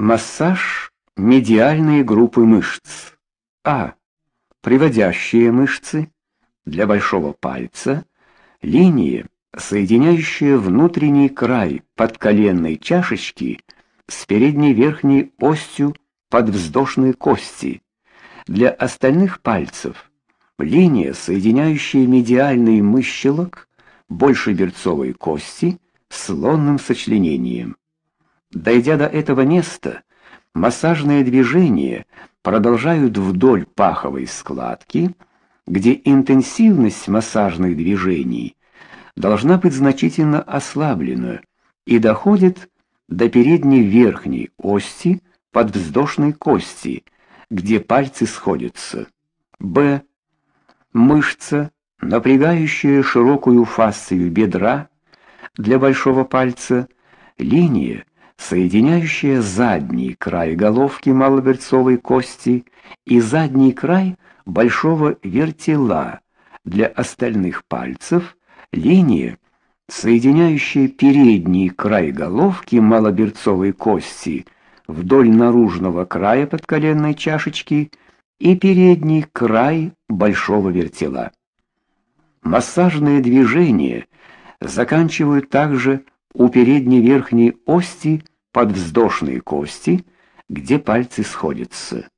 Массаж медиальной группы мышц. А. Приводящие мышцы для большого пальца, линии, соединяющие внутренний край подколенной чашечки с передней верхней остью подвздошной кости. Для остальных пальцев линия, соединяющая медиальный мыщелок большеберцовой кости с лонным сочленением. Дойдя до этого места, массажные движения продолжают вдоль паховой складки, где интенсивность массажных движений должна быть значительно ослаблена и доходит до передней верхней ости подвздошной кости, где пальцы сходятся. Б. Мышца, напрягающая широкую фасцию бедра для большого пальца, линия соединяющая задний край головки малоберцовой кости и задний край большого вертела для остальных пальцев, линия, соединяющая передний край головки малоберцовой кости вдоль наружного края подколенной чашечки и передний край большого вертела. Массажные движения заканчивают также у передней верхней ости подвздошные кости, где пальцы сходятся.